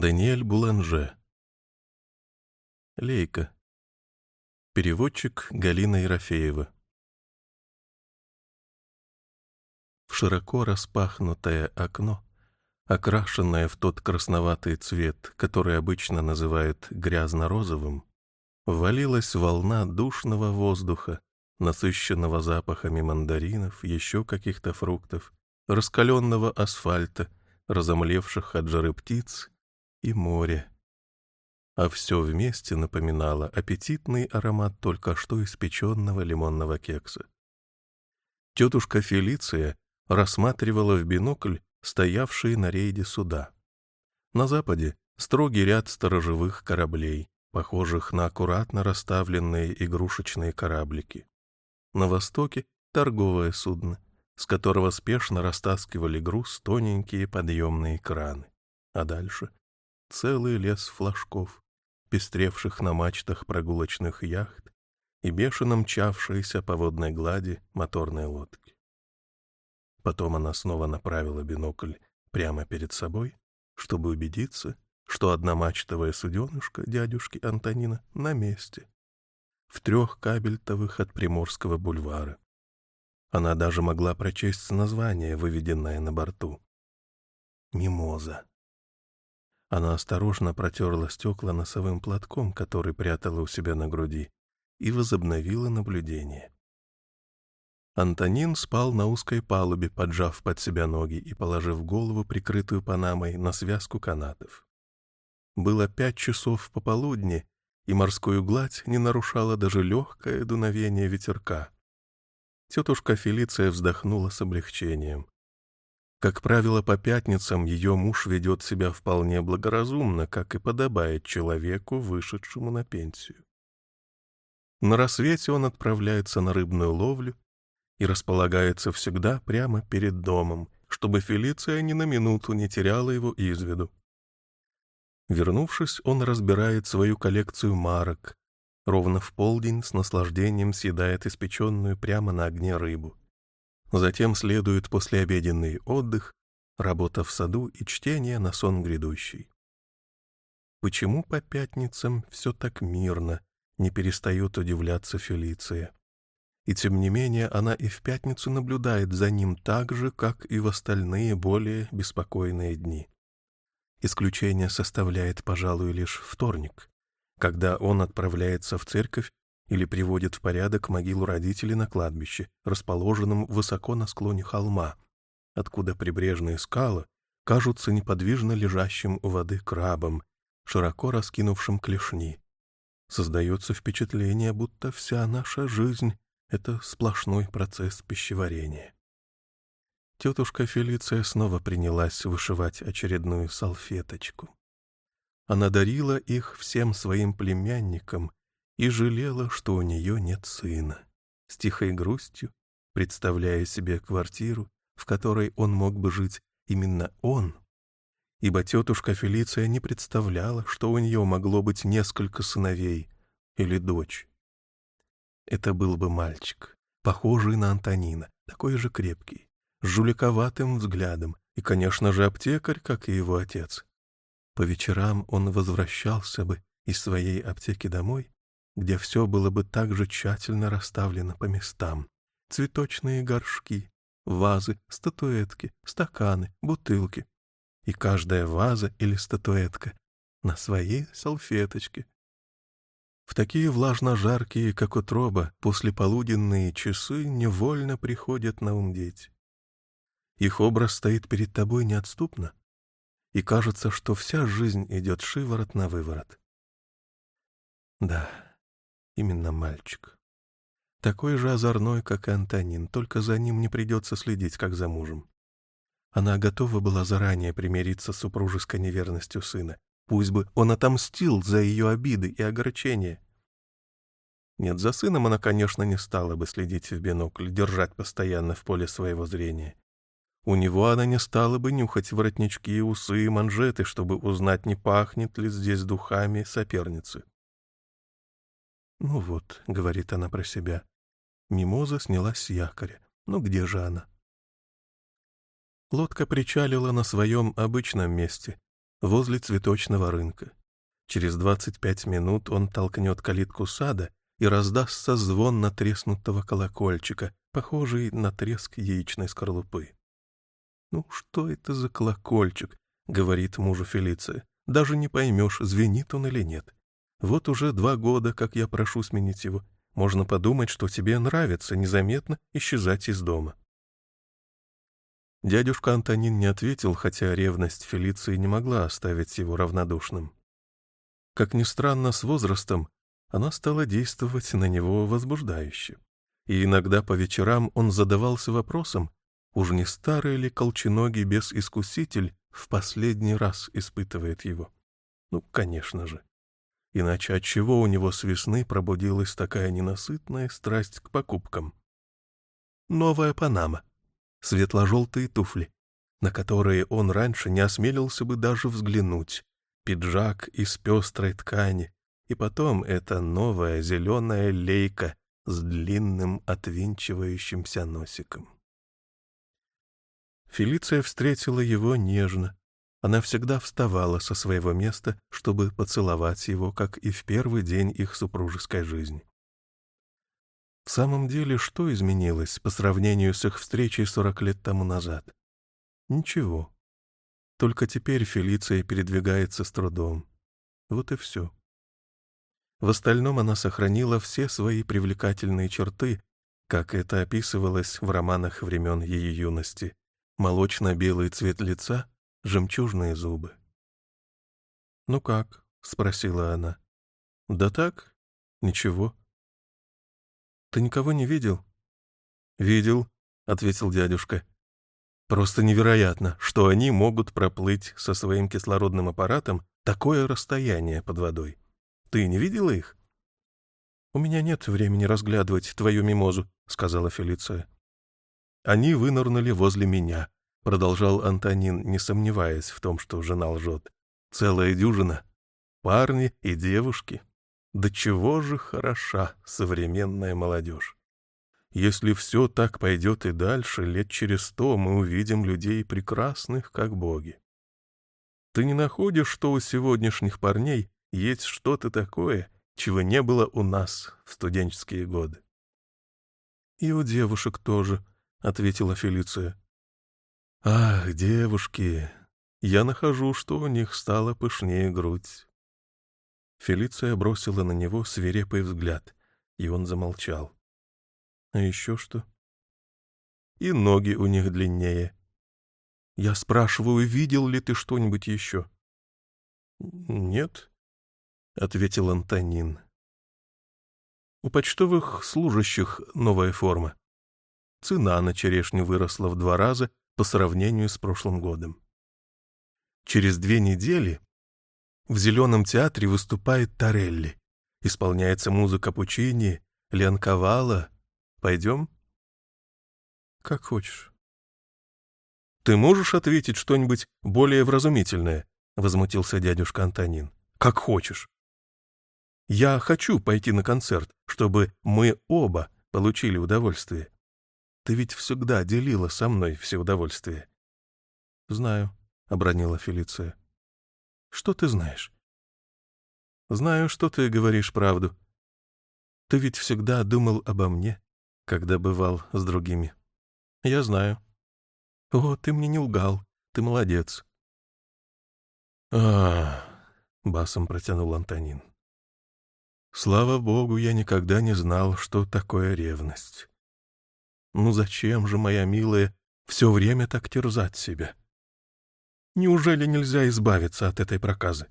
Даниэль Буланже. Лейка. Переводчик Галина Ерофеева. В широко распахнутое окно, окрашенное в тот красноватый цвет, который обычно называют грязно-розовым, ввалилась волна душного воздуха, насыщенного запахами мандаринов, еще каких-то фруктов, раскаленного асфальта, разомлевших от жары птиц и моря. А все вместе напоминало аппетитный аромат только что испеченного лимонного кекса. Тетушка Фелиция рассматривала в бинокль стоявшие на рейде суда. На западе строгий ряд сторожевых кораблей, похожих на аккуратно расставленные игрушечные кораблики. На востоке — торговое судно, с которого спешно растаскивали груз тоненькие подъемные краны. А дальше — целый лес флажков, пестревших на мачтах прогулочных яхт и бешено мчавшиеся по водной глади моторной лодки. Потом она снова направила бинокль прямо перед собой, чтобы убедиться, что одномачтовая суденышка дядюшки Антонина на месте, в трех кабельтовых от Приморского бульвара. Она даже могла прочесть название, выведенное на борту. «Мимоза». Она осторожно протерла стекла носовым платком, который прятала у себя на груди, и возобновила наблюдение. Антонин спал на узкой палубе, поджав под себя ноги и положив голову, прикрытую панамой, на связку канатов. Было пять часов пополудни, и морскую гладь не нарушало даже легкое дуновение ветерка. Тетушка Фелиция вздохнула с облегчением. Как правило, по пятницам ее муж ведет себя вполне благоразумно, как и подобает человеку, вышедшему на пенсию. На рассвете он отправляется на рыбную ловлю и располагается всегда прямо перед домом, чтобы Фелиция ни на минуту не теряла его из виду. Вернувшись, он разбирает свою коллекцию марок. Ровно в полдень с наслаждением съедает испеченную прямо на огне рыбу. Затем следует послеобеденный отдых, работа в саду и чтение на сон грядущий. Почему по пятницам все так мирно, не перестает удивляться Фелиция. И тем не менее она и в пятницу наблюдает за ним так же, как и в остальные более беспокойные дни. Исключение составляет, пожалуй, лишь вторник, когда он отправляется в церковь или приводит в порядок могилу родителей на кладбище, расположенном высоко на склоне холма, откуда прибрежные скалы кажутся неподвижно лежащим у воды крабом, широко раскинувшим клешни. Создается впечатление, будто вся наша жизнь — это сплошной процесс пищеварения. Тетушка Фелиция снова принялась вышивать очередную салфеточку. Она дарила их всем своим племянникам и жалела, что у нее нет сына. С тихой грустью, представляя себе квартиру, в которой он мог бы жить именно он, ибо тетушка Фелиция не представляла, что у нее могло быть несколько сыновей или дочь. Это был бы мальчик, похожий на Антонина, такой же крепкий, с жуликоватым взглядом, и, конечно же, аптекарь, как и его отец. По вечерам он возвращался бы из своей аптеки домой, где все было бы так же тщательно расставлено по местам. Цветочные горшки, вазы, статуэтки, стаканы, бутылки. И каждая ваза или статуэтка на своей салфеточке. В такие влажно-жаркие, как утроба, послеполуденные часы невольно приходят на ум дети. Их образ стоит перед тобой неотступно, и кажется, что вся жизнь идет шиворот на выворот. Да, именно мальчик. Такой же озорной, как и Антонин, только за ним не придется следить, как за мужем. Она готова была заранее примириться с супружеской неверностью сына. Пусть бы он отомстил за ее обиды и огорчения. Нет, за сыном она, конечно, не стала бы следить в бинокль, держать постоянно в поле своего зрения. У него она не стала бы нюхать воротнички, усы и манжеты, чтобы узнать, не пахнет ли здесь духами соперницы. «Ну вот», — говорит она про себя, — мимоза снялась с якоря. Ну где же она? Лодка причалила на своем обычном месте, возле цветочного рынка. Через 25 минут он толкнет калитку сада, и раздастся звон натреснутого колокольчика, похожий на треск яичной скорлупы. «Ну, что это за колокольчик?» — говорит мужу Фелиция. «Даже не поймешь, звенит он или нет. Вот уже два года, как я прошу сменить его. Можно подумать, что тебе нравится незаметно исчезать из дома». Дядюшка Антонин не ответил, хотя ревность Фелиции не могла оставить его равнодушным. Как ни странно, с возрастом она стала действовать на него возбуждающе. И иногда по вечерам он задавался вопросом, уж не старый ли колченогий бес-искуситель в последний раз испытывает его. Ну, конечно же. Иначе от чего у него с весны пробудилась такая ненасытная страсть к покупкам? Новая Панама, светло-желтые туфли, на которые он раньше не осмелился бы даже взглянуть, пиджак из пестрой ткани, и потом эта новая зеленая лейка с длинным отвинчивающимся носиком. Фелиция встретила его нежно. Она всегда вставала со своего места, чтобы поцеловать его, как и в первый день их супружеской жизни. В самом деле, что изменилось по сравнению с их встречей сорок лет тому назад? Ничего. Только теперь Фелиция передвигается с трудом. Вот и все. В остальном она сохранила все свои привлекательные черты, как это описывалось в романах времен ее юности. Молочно-белый цвет лица, жемчужные зубы. «Ну как?» — спросила она. «Да так, ничего». «Ты никого не видел?» «Видел», — ответил дядюшка. «Просто невероятно, что они могут проплыть со своим кислородным аппаратом такое расстояние под водой. Ты не видела их?» «У меня нет времени разглядывать твою мимозу», — сказала Фелиция. «Они вынырнули возле меня», — продолжал Антонин, не сомневаясь в том, что жена лжет. «Целая дюжина. Парни и девушки. Да чего же хороша современная молодежь. Если все так пойдет и дальше, лет через сто мы увидим людей прекрасных, как боги. Ты не находишь, что у сегодняшних парней есть что-то такое, чего не было у нас в студенческие годы. «И у девушек тоже», — ответила Фелиция. «Ах, девушки! Я нахожу, что у них стала пышнее грудь». Фелиция бросила на него свирепый взгляд, и он замолчал. «А еще что?» «И ноги у них длиннее». «Я спрашиваю, видел ли ты что-нибудь еще?» «Нет», — ответил Антонин. У почтовых служащих новая форма. Цена на черешню выросла в два раза по сравнению с прошлым годом. Через две недели в Зеленом театре выступает Торелли. Исполняется музыка Пучини, Леонковала. Пойдем? Как хочешь. Ты можешь ответить что-нибудь более вразумительное? Возмутился дядюшка Антонин. Как хочешь. Я хочу пойти на концерт, чтобы мы оба получили удовольствие. Ты ведь всегда делила со мной все удовольствие. — Знаю, — обронила Фелиция. — Что ты знаешь? — Знаю, что ты говоришь правду. Ты ведь всегда думал обо мне, когда бывал с другими. Я знаю. О, ты мне не лгал. Ты молодец. а басом протянул Антонин. Слава богу, я никогда не знал, что такое ревность. Ну зачем же, моя милая, все время так терзать себя? Неужели нельзя избавиться от этой проказы?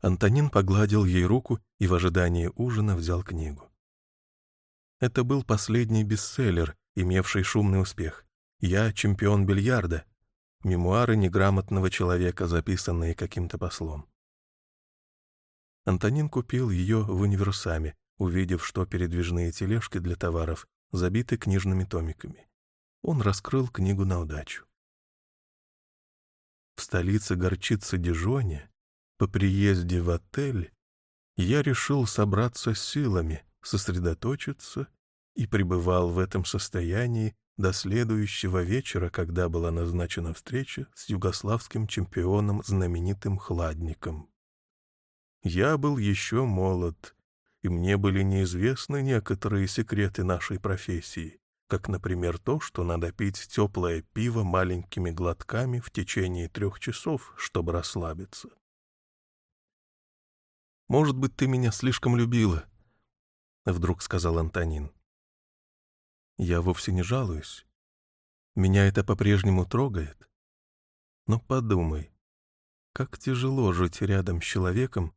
Антонин погладил ей руку и в ожидании ужина взял книгу. Это был последний бестселлер, имевший шумный успех. «Я чемпион бильярда», мемуары неграмотного человека, записанные каким-то послом. Антонин купил ее в универсаме, увидев, что передвижные тележки для товаров забиты книжными томиками. Он раскрыл книгу на удачу. В столице горчицы Дижоне, по приезде в отель, я решил собраться с силами, сосредоточиться и пребывал в этом состоянии до следующего вечера, когда была назначена встреча с югославским чемпионом знаменитым Хладником. Я был еще молод, и мне были неизвестны некоторые секреты нашей профессии, как, например, то, что надо пить теплое пиво маленькими глотками в течение трех часов, чтобы расслабиться. «Может быть, ты меня слишком любила», — вдруг сказал Антонин. «Я вовсе не жалуюсь. Меня это по-прежнему трогает. Но подумай, как тяжело жить рядом с человеком,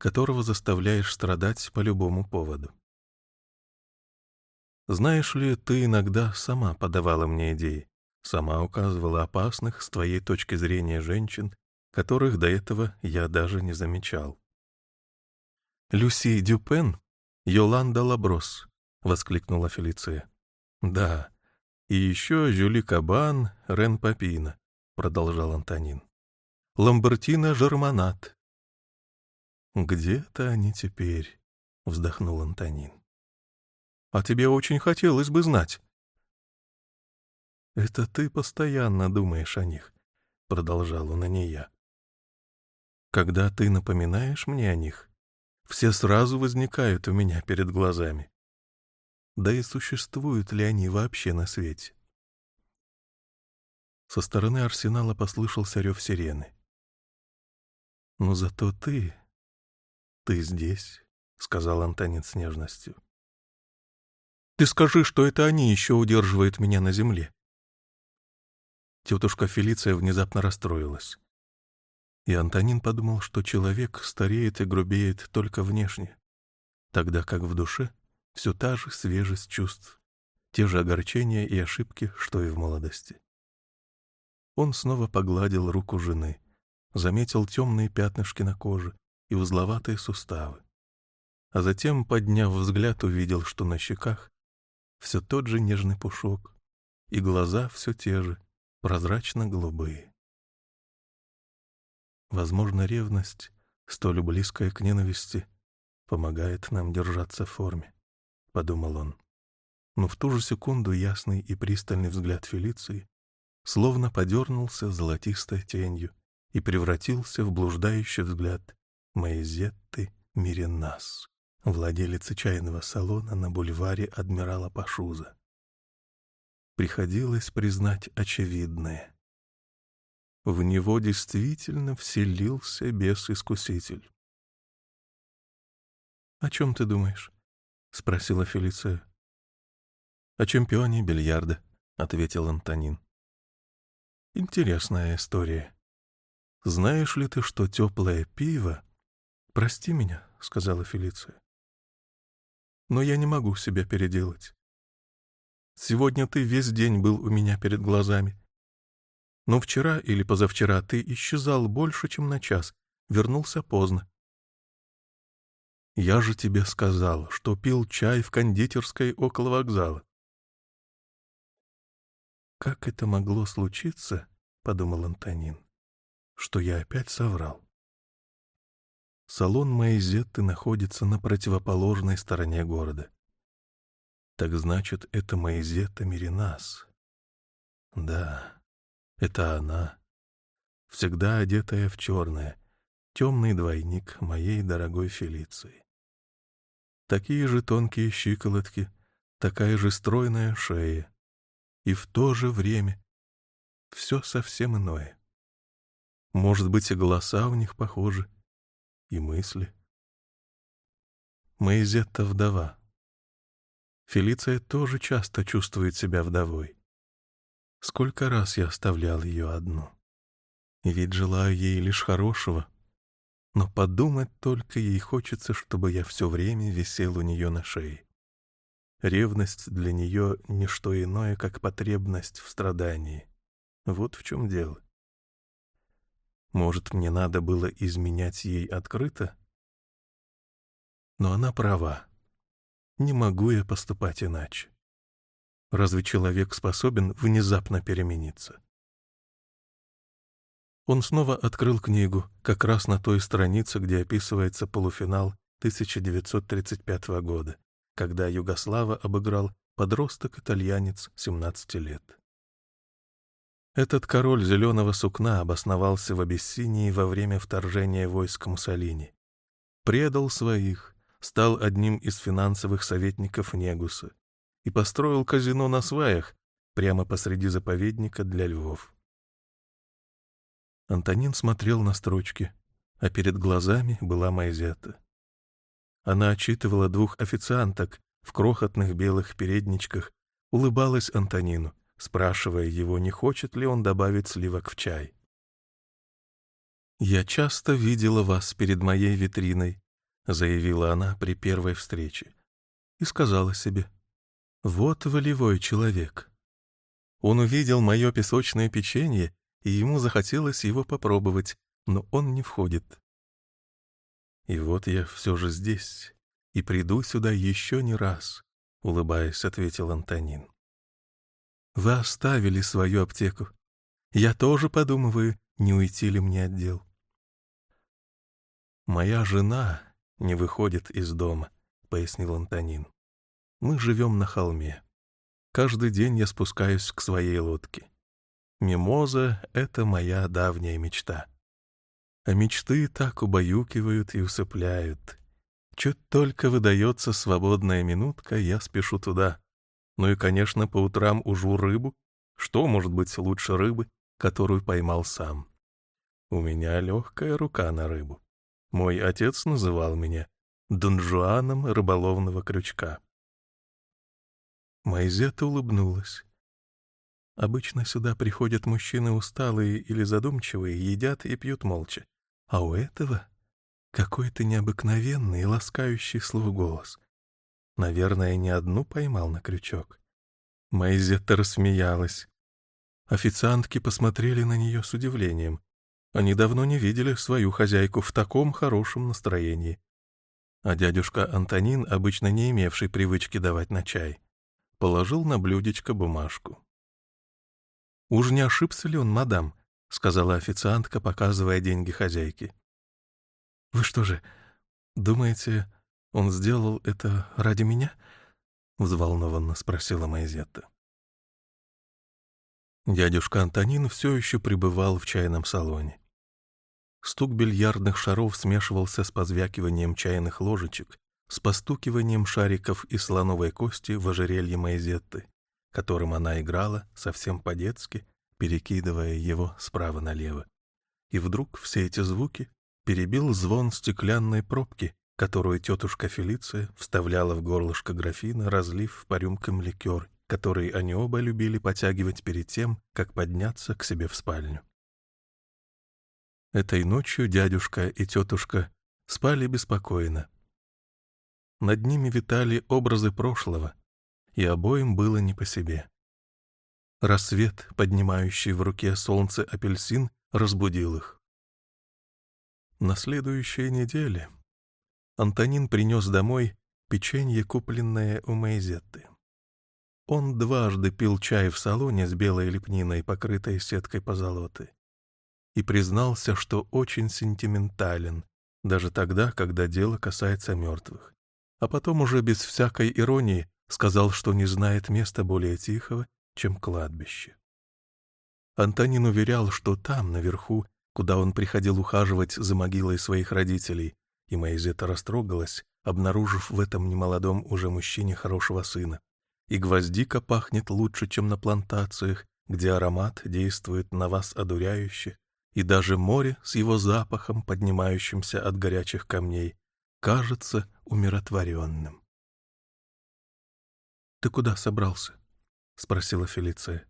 которого заставляешь страдать по любому поводу. Знаешь ли, ты иногда сама подавала мне идеи, сама указывала опасных с твоей точки зрения женщин, которых до этого я даже не замечал. «Люси Дюпен, Йоланда Лаброс», — воскликнула Фелиция. «Да, и еще Жюли Кабан, Рен Папина», — продолжал Антонин. «Ламбертина Жерманат, «Где-то они теперь», — вздохнул Антонин. «А тебе очень хотелось бы знать». «Это ты постоянно думаешь о них», — продолжал он, а я. «Когда ты напоминаешь мне о них, все сразу возникают у меня перед глазами. Да и существуют ли они вообще на свете?» Со стороны арсенала послышался рев сирены. «Но зато ты «Ты здесь», — сказал Антонин с нежностью. «Ты скажи, что это они еще удерживают меня на земле». Тетушка Фелиция внезапно расстроилась. И Антонин подумал, что человек стареет и грубеет только внешне, тогда как в душе все та же свежесть чувств, те же огорчения и ошибки, что и в молодости. Он снова погладил руку жены, заметил темные пятнышки на коже, и узловатые суставы. А затем, подняв взгляд, увидел, что на щеках все тот же нежный пушок, и глаза все те же, прозрачно-голубые. Возможно, ревность, столь близкая к ненависти, помогает нам держаться в форме, — подумал он. Но в ту же секунду ясный и пристальный взгляд Фелиции словно подернулся золотистой тенью и превратился в блуждающий взгляд Майзетты Миренас, владелицы чайного салона на бульваре адмирала Пашуза. Приходилось признать очевидное. В него действительно вселился бес-искуситель. «О чем ты думаешь?» — спросила Фелиция. «О чемпионе бильярда», — ответил Антонин. «Интересная история. Знаешь ли ты, что теплое пиво «Прости меня», — сказала Фелиция. «Но я не могу себя переделать. Сегодня ты весь день был у меня перед глазами. Но вчера или позавчера ты исчезал больше, чем на час, вернулся поздно. Я же тебе сказал, что пил чай в кондитерской около вокзала. «Как это могло случиться?» — подумал Антонин, — «что я опять соврал». Салон Майзетты находится на противоположной стороне города. Так значит, это Майзетта Миринас. Да, это она, всегда одетая в черное, темный двойник моей дорогой Фелиции. Такие же тонкие щиколотки, такая же стройная шея. И в то же время все совсем иное. Может быть, и голоса у них похожи, и мысли. Мэйзетта вдова. Фелиция тоже часто чувствует себя вдовой. Сколько раз я оставлял ее одну. Ведь желаю ей лишь хорошего. Но подумать только ей хочется, чтобы я все время висел у нее на шее. Ревность для нее — не что иное, как потребность в страдании. Вот в чем дело. Может, мне надо было изменять ей открыто? Но она права. Не могу я поступать иначе. Разве человек способен внезапно перемениться? Он снова открыл книгу, как раз на той странице, где описывается полуфинал 1935 года, когда Югослава обыграл подросток-итальянец 17 лет. Этот король зеленого сукна обосновался в Абиссинии во время вторжения войск Муссолини. Предал своих, стал одним из финансовых советников Негуса и построил казино на сваях прямо посреди заповедника для львов. Антонин смотрел на строчки, а перед глазами была Майзета. Она отчитывала двух официанток в крохотных белых передничках, улыбалась Антонину, спрашивая его, не хочет ли он добавить сливок в чай. «Я часто видела вас перед моей витриной», — заявила она при первой встрече, и сказала себе, «Вот волевой человек». Он увидел мое песочное печенье, и ему захотелось его попробовать, но он не входит. И вот я все же здесь, и приду сюда еще не раз, — улыбаясь, ответил Антонин. Вы оставили свою аптеку. Я тоже подумываю, не уйти ли мне от дел. Моя жена не выходит из дома, — пояснил Антонин. Мы живем на холме. Каждый день я спускаюсь к своей лодке. Мимоза — это моя давняя мечта. А мечты так убаюкивают и усыпляют. Чуть только выдается свободная минутка, я спешу туда. Ну и, конечно, по утрам ужу рыбу. Что может быть лучше рыбы, которую поймал сам? У меня легкая рука на рыбу. Мой отец называл меня донжуаном рыболовного крючка. Майзета улыбнулась. Обычно сюда приходят мужчины усталые или задумчивые, едят и пьют молча. А у этого какой-то необыкновенный ласкающий слух голос. Наверное, не одну поймал на крючок. Майзетта рассмеялась. Официантки посмотрели на нее с удивлением. Они давно не видели свою хозяйку в таком хорошем настроении. А дядюшка Антонин, обычно не имевший привычки давать на чай, положил на блюдечко бумажку. «Уж не ошибся ли он, мадам?» — сказала официантка, показывая деньги хозяйки. «Вы что же, думаете, он сделал это ради меня?» — взволнованно спросила Майзетта. Дядюшка Антонин все еще пребывал в чайном салоне. Стук бильярдных шаров смешивался с позвякиванием чайных ложечек, с постукиванием шариков из слоновой кости в ожерелье Майзетты которым она играла совсем по-детски, перекидывая его справа налево. И вдруг все эти звуки перебил звон стеклянной пробки, которую тетушка Фелиция вставляла в горлышко графина, разлив по рюмкам ликер, который они оба любили потягивать перед тем, как подняться к себе в спальню. Этой ночью дядюшка и тетушка спали беспокойно. Над ними витали образы прошлого, и обоим было не по себе. Рассвет, поднимающий в руке солнце апельсин, разбудил их. На следующей неделе Антонин принес домой печенье, купленное у Мейзетты. Он дважды пил чай в салоне с белой лепниной, покрытой сеткой позолоты, и признался, что очень сентиментален, даже тогда, когда дело касается мертвых. А потом уже без всякой иронии сказал, что не знает места более тихого, чем кладбище. Антонин уверял, что там, наверху, куда он приходил ухаживать за могилой своих родителей, и Майзета растрогалась, обнаружив в этом немолодом уже мужчине хорошего сына. И гвоздика пахнет лучше, чем на плантациях, где аромат действует на вас одуряюще, и даже море с его запахом, поднимающимся от горячих камней, кажется умиротворенным. «Ты куда собрался?» — спросила Фелиция.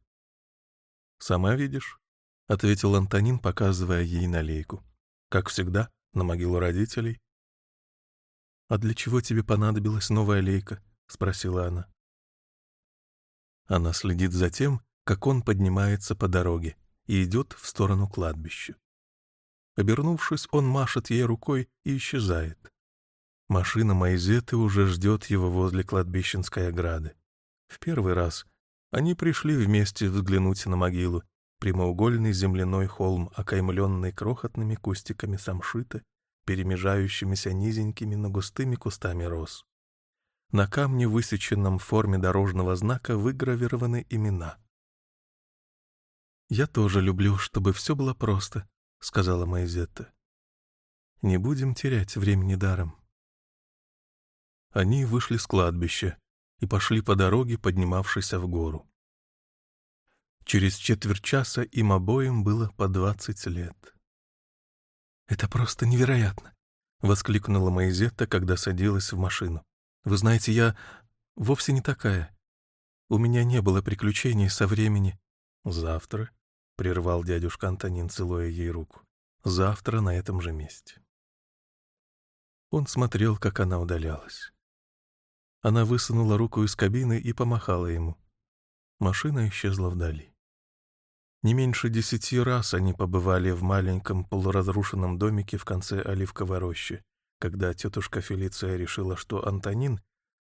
«Сама видишь», — ответил Антонин, показывая ей налейку. «Как всегда, на могилу родителей». «А для чего тебе понадобилась новая лейка?» — спросила она. Она следит за тем, как он поднимается по дороге и идет в сторону кладбища. Обернувшись, он машет ей рукой и исчезает. Машина Майзеты уже ждет его возле кладбищенской ограды. В первый раз они пришли вместе взглянуть на могилу, прямоугольный земляной холм, окаймленный крохотными кустиками самшита, перемежающимися низенькими, но густыми кустами роз. На камне, высеченном в форме дорожного знака, выгравированы имена. «Я тоже люблю, чтобы все было просто», — сказала Майзетта. «Не будем терять времени даром». Они вышли с кладбища и пошли по дороге, поднимавшейся в гору. Через четверть часа им обоим было по двадцать лет. «Это просто невероятно!» — воскликнула Майзетта, когда садилась в машину. «Вы знаете, я вовсе не такая. У меня не было приключений со времени. Завтра прервал дядюшка Антонин, целуя ей руку. «Завтра на этом же месте». Он смотрел, как она удалялась. Она высунула руку из кабины и помахала ему. Машина исчезла вдали. Не меньше десяти раз они побывали в маленьком полуразрушенном домике в конце Оливковой рощи, когда тетушка Фелиция решила, что Антонин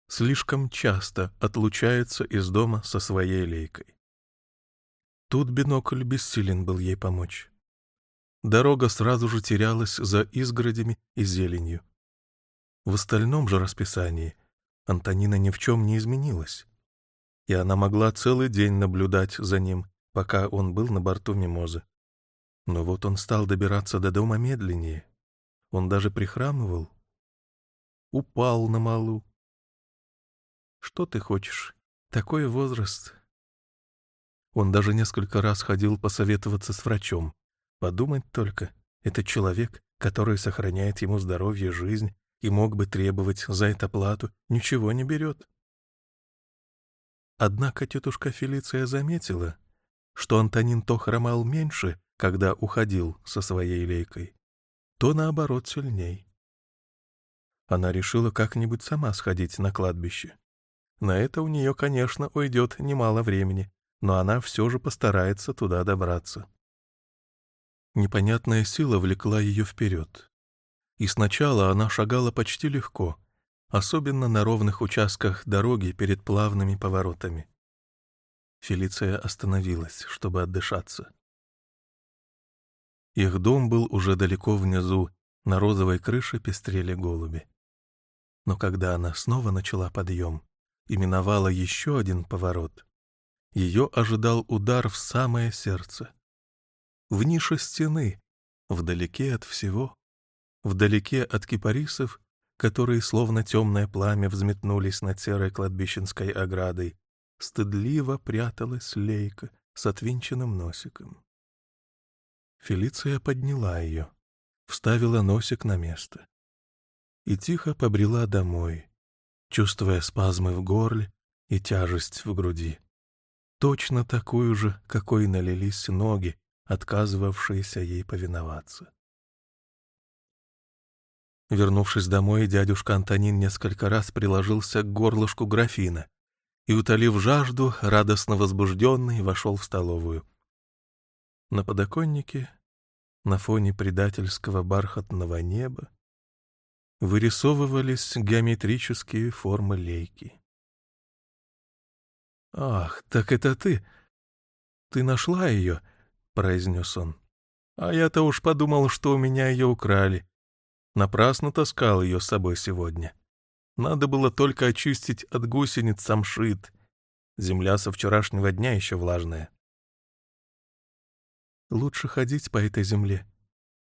слишком часто отлучается из дома со своей лейкой. Тут бинокль бессилен был ей помочь. Дорога сразу же терялась за изгородями и зеленью. В остальном же расписании Антонина ни в чем не изменилась, и она могла целый день наблюдать за ним, пока он был на борту мимозы. Но вот он стал добираться до дома медленнее. Он даже прихрамывал. Упал на малу. Что ты хочешь? Такой возраст. Он даже несколько раз ходил посоветоваться с врачом. Подумать только, это человек, который сохраняет ему здоровье, жизнь и мог бы требовать за это плату, ничего не берет. Однако тетушка Фелиция заметила, что Антонин то хромал меньше, когда уходил со своей лейкой, то, наоборот, сильней. Она решила как-нибудь сама сходить на кладбище. На это у нее, конечно, уйдет немало времени, но она все же постарается туда добраться. Непонятная сила влекла ее вперед. И сначала она шагала почти легко, особенно на ровных участках дороги перед плавными поворотами. Фелиция остановилась, чтобы отдышаться. Их дом был уже далеко внизу, на розовой крыше пестрели голуби. Но когда она снова начала подъем и миновала еще один поворот, ее ожидал удар в самое сердце. В нише стены, вдалеке от всего, вдалеке от кипарисов, которые словно темное пламя взметнулись над серой кладбищенской оградой, стыдливо пряталась лейка с отвинченным носиком. Фелиция подняла ее, вставила носик на место и тихо побрела домой, чувствуя спазмы в горле и тяжесть в груди точно такую же, какой налились ноги, отказывавшиеся ей повиноваться. Вернувшись домой, дядюшка Антонин несколько раз приложился к горлышку графина и, утолив жажду, радостно возбужденный, вошел в столовую. На подоконнике, на фоне предательского бархатного неба, вырисовывались геометрические формы лейки. «Ах, так это ты! Ты нашла ее?» — произнес он. «А я-то уж подумал, что у меня ее украли. Напрасно таскал ее с собой сегодня. Надо было только очистить от гусениц самшит. Земля со вчерашнего дня еще влажная». «Лучше ходить по этой земле,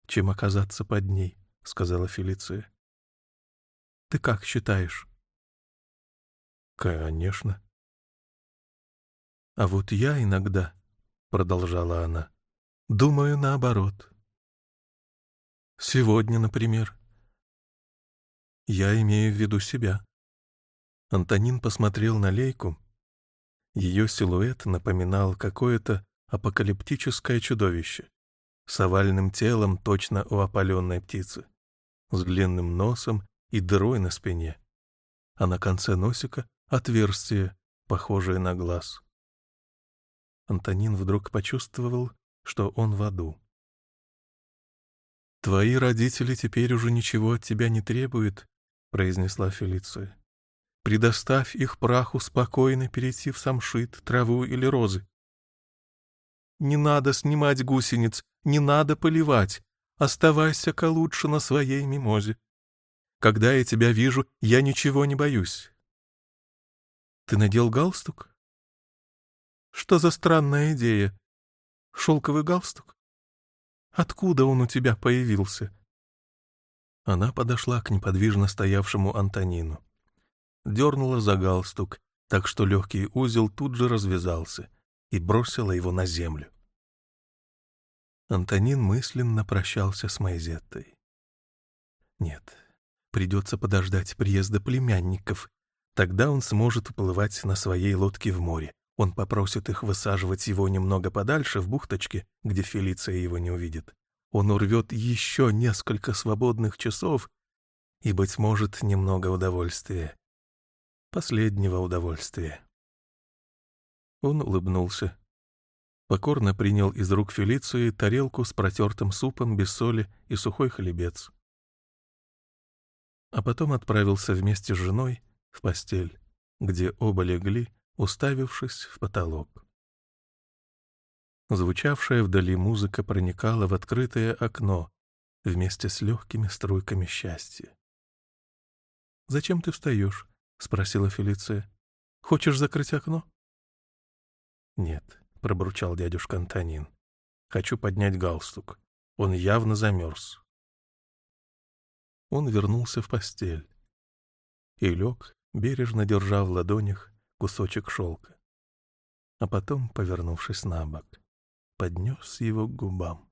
чем оказаться под ней», — сказала Фелиция. «Ты как считаешь?» «Конечно», а вот я иногда, — продолжала она, — думаю наоборот. Сегодня, например. Я имею в виду себя. Антонин посмотрел на лейку. Ее силуэт напоминал какое-то апокалиптическое чудовище с овальным телом точно у опаленной птицы, с длинным носом и дырой на спине, а на конце носика — отверстие, похожее на глаз. Антонин вдруг почувствовал, что он в аду. «Твои родители теперь уже ничего от тебя не требуют», — произнесла Фелиция. «Предоставь их праху спокойно перейти в самшит, траву или розы. Не надо снимать гусениц, не надо поливать. Оставайся-ка лучше на своей мимозе. Когда я тебя вижу, я ничего не боюсь. Ты надел галстук? Что за странная идея? Шелковый галстук? Откуда он у тебя появился? Она подошла к неподвижно стоявшему Антонину. Дернула за галстук, так что легкий узел тут же развязался, и бросила его на землю. Антонин мысленно прощался с Майзеттой. Нет, придется подождать приезда племянников. Тогда он сможет уплывать на своей лодке в море. Он попросит их высаживать его немного подальше, в бухточке, где Фелиция его не увидит. Он урвет еще несколько свободных часов и, быть может, немного удовольствия. Последнего удовольствия. Он улыбнулся. Покорно принял из рук Фелиции тарелку с протертым супом без соли и сухой хлебец а потом отправился вместе с женой в постель, где оба легли, уставившись в потолок. Звучавшая вдали музыка проникала в открытое окно вместе с легкими струйками счастья. «Зачем ты встаешь?» — спросила Фелиция. «Хочешь закрыть окно?» «Нет», — пробурчал дядюшка Антонин. «Хочу поднять галстук. Он явно замерз» он вернулся в постель и лег, бережно держа в ладонях кусочек шелка. А потом, повернувшись на бок, поднес его к губам.